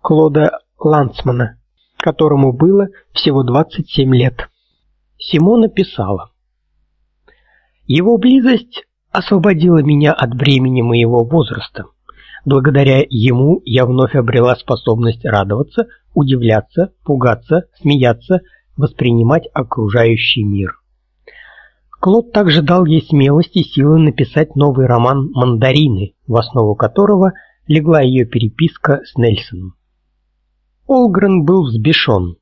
Клода Лансмана, которому было всего 27 лет. Симона писала: Его близость освободило меня от бремени моего возраста. Благодаря ему я вновь обрела способность радоваться, удивляться, пугаться, смеяться, воспринимать окружающий мир. Клод также дал ей смелость и силы написать новый роман Мандарины, в основу которого легла ее переписка с Нельсоном. Олгрен был взбешен.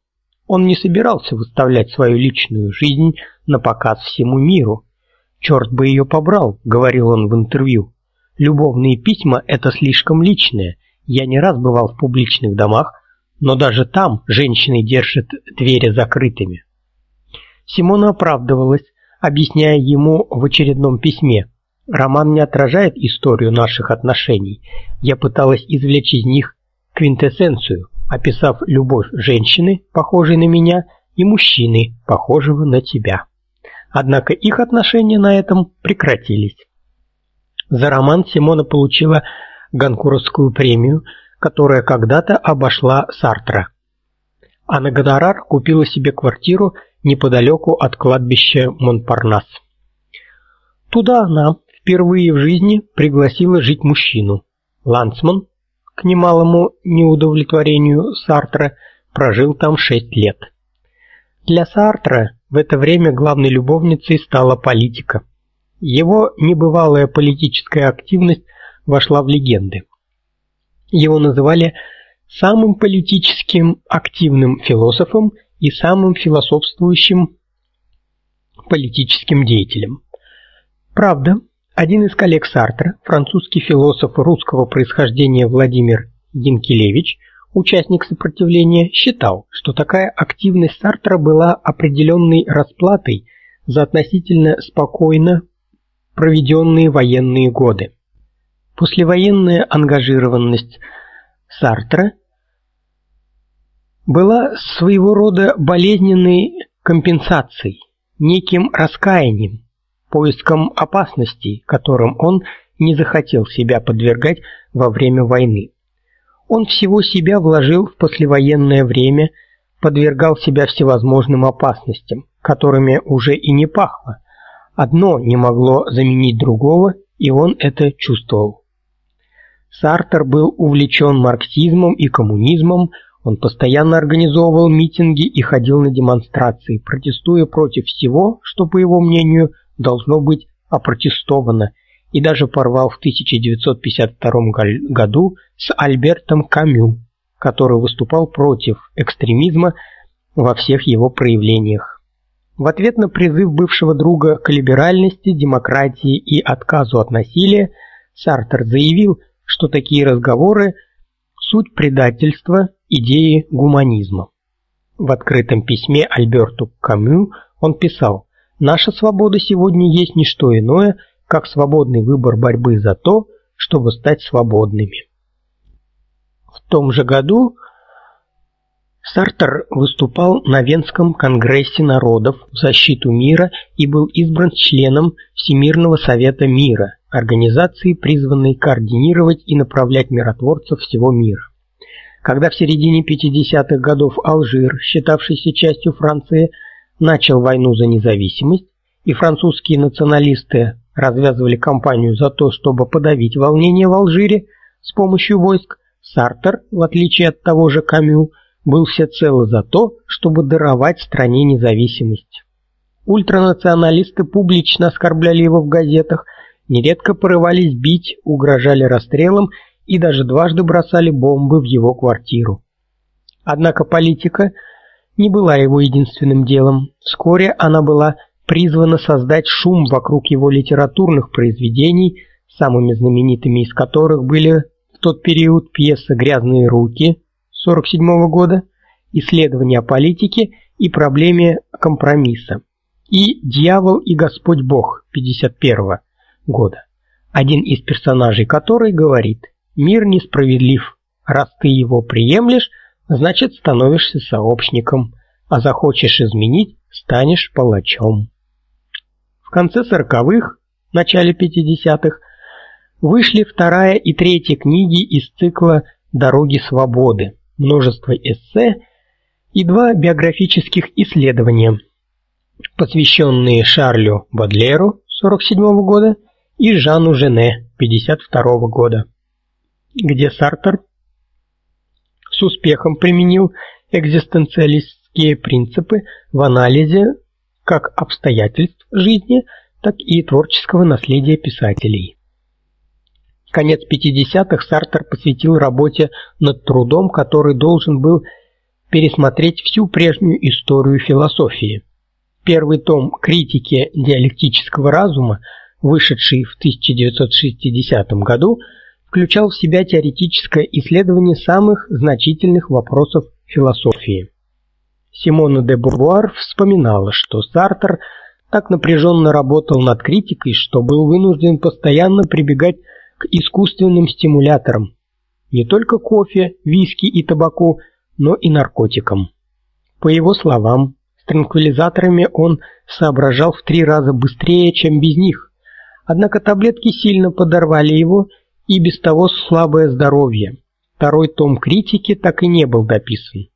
Он не собирался выставлять свою личную жизнь на показ всему миру. «Черт бы ее побрал, говорил он в интервью. Любовные письма это слишком личное. Я не раз бывал в публичных домах, но даже там женщины держат двери закрытыми. Симона оправдывалась, объясняя ему в очередном письме: "Роман не отражает историю наших отношений. Я пыталась извлечь из них квинтэссенцию, описав любовь женщины, похожей на меня, и мужчины, похожего на тебя". Однако их отношения на этом прекратились. За роман Симона получила Ганкуровскую премию, которая когда-то обошла Сартра. А на гонорар купила себе квартиру неподалеку от кладбища Монпарнас. Туда она впервые в жизни пригласила жить мужчину. Лансман, к немалому неудовлетворению Сартра, прожил там шесть лет. Для Сартра в это время главной любовницей стала политика. Его небывалая политическая активность вошла в легенды. Его называли самым политическим активным философом и самым философствующим политическим деятелем. Правда, один из коллег Сартра, французский философ русского происхождения Владимир Гинкелевич, участник сопротивления, считал, что такая активность Сартра была определенной расплатой за относительно спокойно проведенные военные годы. Послевоенная ангажированность Сартра была своего рода болезненной компенсацией, неким раскаянием, поиском опасностей, которым он не захотел себя подвергать во время войны. Он всего себя вложил в послевоенное время, подвергал себя всевозможным опасностям, которыми уже и не пахло. Одно не могло заменить другого, и он это чувствовал. Сартер был увлечен марксизмом и коммунизмом, он постоянно организовывал митинги и ходил на демонстрации, протестуя против всего, что, по его мнению, должно быть опротестовано, и даже порвал в 1952 году с Альбертом Камю, который выступал против экстремизма во всех его проявлениях. В ответ на призыв бывшего друга к либеральности, демократии и отказу от насилия, Сартер заявил, что такие разговоры суть предательства идеи гуманизма. В открытом письме Альберту Камю он писал: "Наша свобода сегодня есть не что иное, как свободный выбор борьбы за то, чтобы стать свободными". В том же году Сартер выступал на Венском конгрессе народов в защиту мира и был избран членом Всемирного совета мира, организации, призванной координировать и направлять миротворцев всего мира. Когда в середине 50-х годов Алжир, считавшийся частью Франции, начал войну за независимость, и французские националисты развязывали кампанию за то, чтобы подавить волнения в Алжире с помощью войск, Сартер, в отличие от того же Камю, был всецело за то, чтобы даровать стране независимость. Ультранационалисты публично оскорбляли его в газетах – нередко порывались бить, угрожали расстрелом и даже дважды бросали бомбы в его квартиру. Однако политика не была его единственным делом. Вскоре она была призвана создать шум вокруг его литературных произведений, самыми знаменитыми из которых были в тот период пьеса Грязные руки 47 года, Исследование о политике и проблеме компромисса и Дьявол и Господь Бог 51 года, один из персонажей которой говорит: "Мир несправедлив. Раз ты его приемлешь, значит, становишься сообщником, а захочешь изменить, станешь палачом". В конце сороковых, начале пятидесятых вышли вторая и третья книги из цикла Дороги свободы, множество эссе и два биографических исследования, посвященные Шарлю Бодлеру 47 года и Жану Жене 52 года, где Сартер с успехом применил экзистенциалистские принципы в анализе как обстоятельств жизни, так и творческого наследия писателей. Конец 50-х Сартер посвятил работе над трудом, который должен был пересмотреть всю прежнюю историю философии. Первый том Критики диалектического разума, вышедший в 1960 году, включал в себя теоретическое исследование самых значительных вопросов философии. Симона де Бурбуар вспоминала, что Сартер так напряженно работал над критикой, что был вынужден постоянно прибегать к искусственным стимуляторам, не только кофе, виски и табаку, но и наркотикам. По его словам, с транквилизаторами он соображал в три раза быстрее, чем без них. Однако таблетки сильно подорвали его и без того слабое здоровье. Второй том критики так и не был дописан.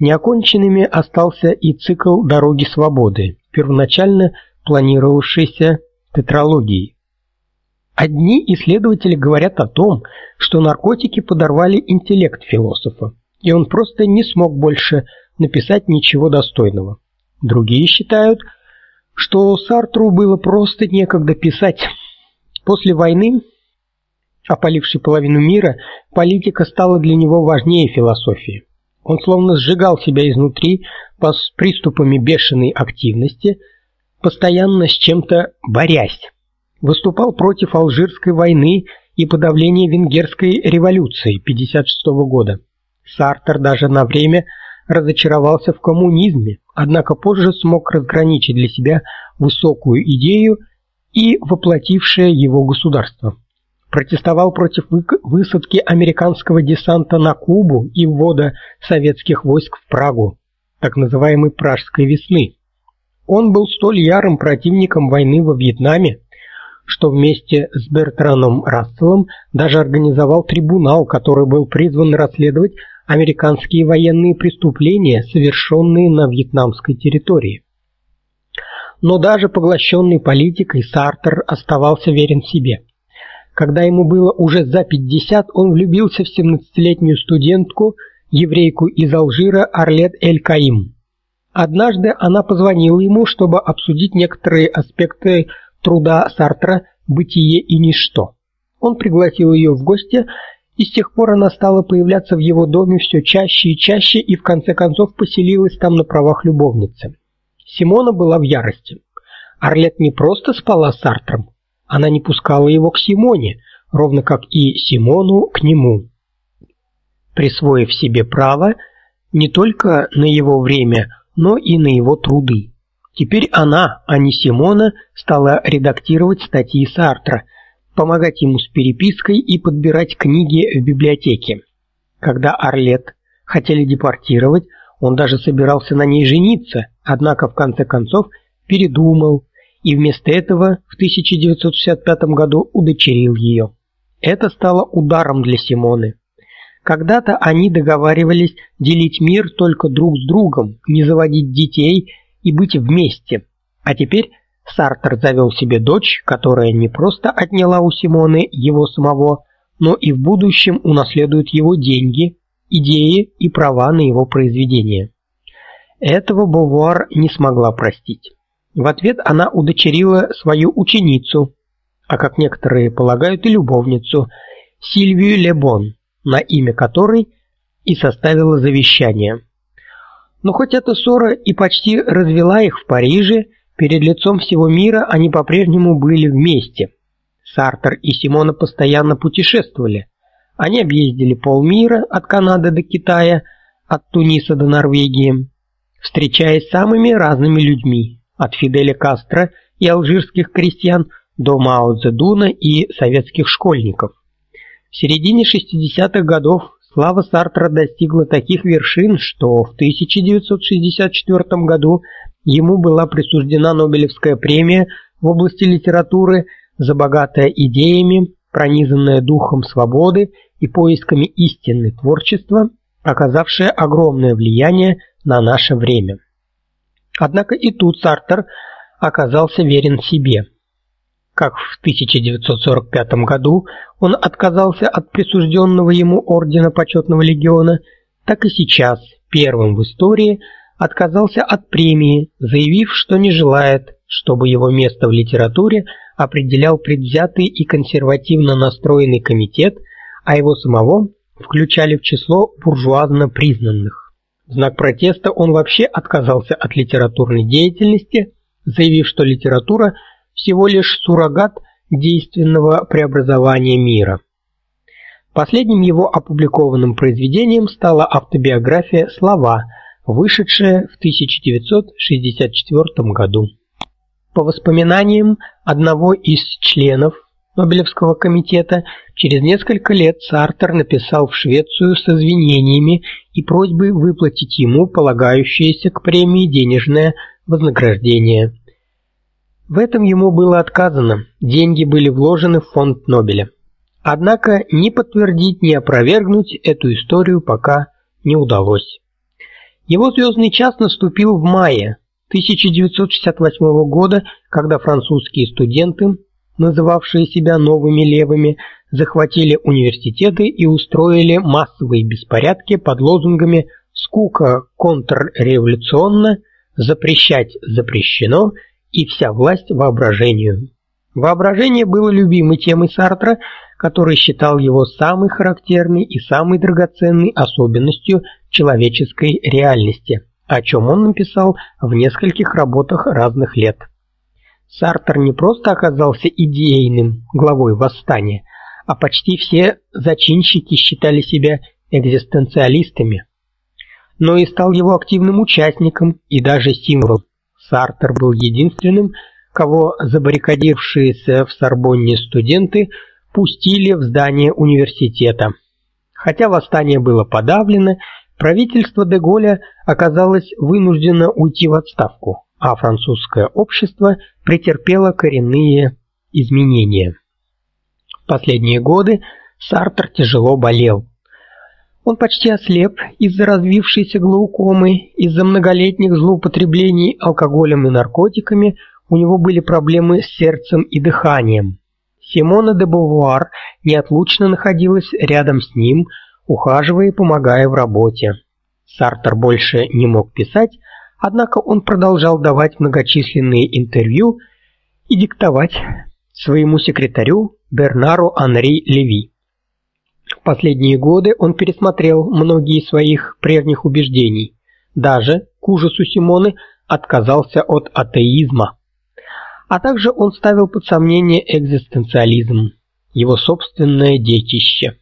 Неоконченными остался и цикл Дороги свободы, первоначально планировавшийся тетралогией. Одни исследователи говорят о том, что наркотики подорвали интеллект философа, и он просто не смог больше написать ничего достойного. Другие считают, что Сартру было просто некогда писать. После войны, опалившей половину мира, политика стала для него важнее философии. Он словно сжигал себя изнутри под приступами бешеной активности, постоянно с чем-то борясь выступал против Алжирской войны и подавления венгерской революции 56 года. Сартер даже на время разочаровался в коммунизме, однако позже смог разграничить для себя высокую идею и воплотившее его государство. Протестовал против высадки американского десанта на Кубу и ввода советских войск в Прагу, так называемой Пражской весны. Он был столь ярым противником войны во Вьетнаме, что вместе с Бертраном Расселом даже организовал трибунал, который был призван расследовать американские военные преступления, совершенные на вьетнамской территории. Но даже поглощенный политикой Сартер оставался верен себе. Когда ему было уже за 50, он влюбился в 17-летнюю студентку, еврейку из Алжира Арлет Эль-Каим. Однажды она позвонила ему, чтобы обсудить некоторые аспекты труда Сартра «Бытие и ничто». Он пригласил ее в гости, и с тех пор она стала появляться в его доме все чаще и чаще и в конце концов поселилась там на правах любовницы. Симона была в ярости. Арлет не просто спала с Сартром, она не пускала его к Симоне, ровно как и Симону к нему. Присвоив себе право не только на его время, но и на его труды. Теперь она, а не Симона, стала редактировать статьи Сартра, помогать ему с перепиской и подбирать книги в библиотеке. Когда Арлет хотели депортировать, он даже собирался на ней жениться, однако в конце концов передумал и вместо этого в 1965 году удочерил ее. Это стало ударом для Симоны. Когда-то они договаривались делить мир только друг с другом, не заводить детей и быть вместе. А теперь Сартер завел себе дочь, которая не просто отняла у Симоны его самого, но и в будущем унаследует его деньги, идеи и права на его произведения. Этого Бовуар не смогла простить. В ответ она удочерила свою ученицу, а как некоторые полагают и любовницу, Сильвию Лебон, на имя которой и составила завещание. Но хоть эта ссора и почти развела их в Париже, перед лицом всего мира они по-прежнему были вместе. Сартер и Симона постоянно путешествовали. Они объездили полмира от Канады до Китая, от Туниса до Норвегии, встречаясь с самыми разными людьми, от Фиделя Кастро и алжирских крестьян до Мао Цзэдуна и советских школьников. В середине 60-х годов Слава Сартра достигла таких вершин, что в 1964 году ему была присуждена Нобелевская премия в области литературы за богатое идеями, пронизанное духом свободы и поисками истины творчества, оказавшее огромное влияние на наше время. Однако и тут Сартр оказался верен себе. Как в 1945 году он отказался от присужденного ему ордена Почетного легиона, так и сейчас, первым в истории, отказался от премии, заявив, что не желает, чтобы его место в литературе определял предвзятый и консервативно настроенный комитет, а его самого включали в число буржуазно признанных. В знак протеста он вообще отказался от литературной деятельности, заявив, что литература всего лишь суррогат действенного преобразования мира. Последним его опубликованным произведением стала автобиография Слова, вышедшая в 1964 году. По воспоминаниям одного из членов Нобелевского комитета, через несколько лет Сартер написал в Швецию с извинениями и просьбой выплатить ему полагающееся к премии денежное вознаграждение. В этом ему было отказано. Деньги были вложены в фонд Нобеля. Однако ни подтвердить, ни опровергнуть эту историю пока не удалось. Его звездный час наступил в мае 1968 года, когда французские студенты называвшие себя новыми левыми, захватили университеты и устроили массовые беспорядки под лозунгами «Скука контрреволюционна», «Запрещать запрещено» и «Вся власть воображению». Воображение было любимой темой Сартра, который считал его самой характерной и самой драгоценной особенностью человеческой реальности, о чем он написал в нескольких работах разных лет. Сартер не просто оказался идейным главой восстания, а почти все зачинщики считали себя экзистенциалистами, но и стал его активным участником и даже символом. Сартер был единственным, кого забаррикадировавшиеся в Сорбонне студенты пустили в здание университета. Хотя восстание было подавлено, правительство де Голля оказалось вынуждено уйти в отставку а французское общество претерпело коренные изменения. В последние годы Сартр тяжело болел. Он почти ослеп из-за развившейся глаукомы, из-за многолетних злоупотреблений алкоголем и наркотиками, у него были проблемы с сердцем и дыханием. Симона де Бувуар неотлучно находилась рядом с ним, ухаживая и помогая в работе. Сартр больше не мог писать, Однако он продолжал давать многочисленные интервью и диктовать своему секретарю Бернару Анри Леви. В последние годы он пересмотрел многие своих прежних убеждений. Даже, к ужасу Симоны, отказался от атеизма. А также он ставил под сомнение экзистенциализм, его собственное детище.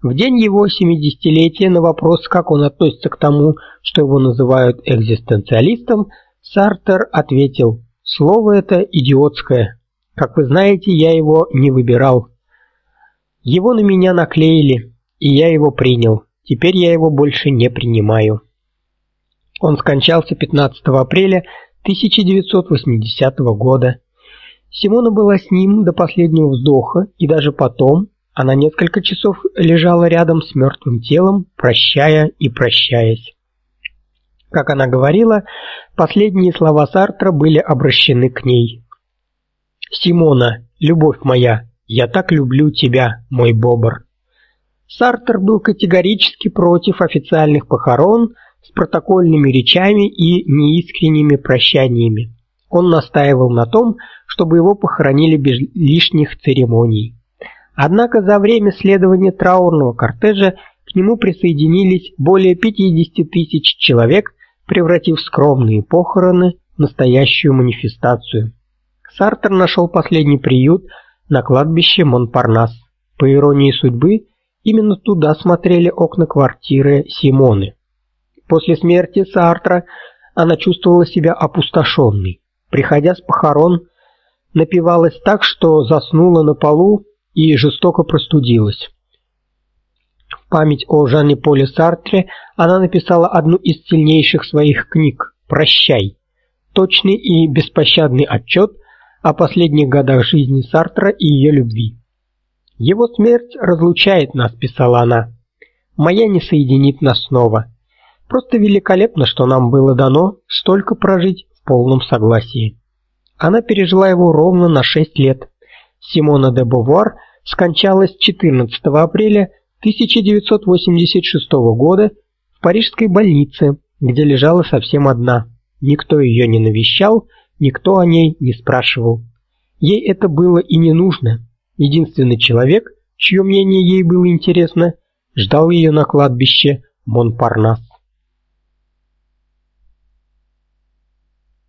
В день его 70-летия на вопрос, как он относится к тому, что его называют экзистенциалистом, Сартер ответил: "Слово это идиотское. Как вы знаете, я его не выбирал. Его на меня наклеили, и я его принял. Теперь я его больше не принимаю". Он скончался 15 апреля 1980 года. Симона была с ним до последнего вздоха и даже потом, она несколько часов лежала рядом с мертвым телом, прощая и прощаясь. Как она говорила, последние слова Сартра были обращены к ней. Симона, любовь моя, я так люблю тебя, мой бобр. Сартр был категорически против официальных похорон с протокольными речами и неискренними прощаниями. Он настаивал на том, чтобы его похоронили без лишних церемоний. Однако за время следования траурного кортежа к нему присоединились более 50 тысяч человек, превратив скромные похороны в настоящую манифестацию. Сартер нашел последний приют на кладбище Монпарнас. По иронии судьбы, именно туда смотрели окна квартиры Симоны. После смерти Сартра она чувствовала себя опустошенной. Приходя с похорон, напивалась так, что заснула на полу и жестоко простудилась. В память о Жане-Поле Сартре она написала одну из сильнейших своих книг Прощай. Точный и беспощадный отчет о последних годах жизни Сартра и ее любви. Его смерть разлучает нас, писала она. Моя не соединит нас снова. Просто великолепно, что нам было дано столько прожить в полном согласии. Она пережила его ровно на 6 лет. Симона де Бовуар скончалась 14 апреля 1986 года в парижской больнице, где лежала совсем одна. Никто ее не навещал, никто о ней не спрашивал. Ей это было и не нужно. Единственный человек, чье мнение ей было интересно, ждал ее на кладбище Монпарнас.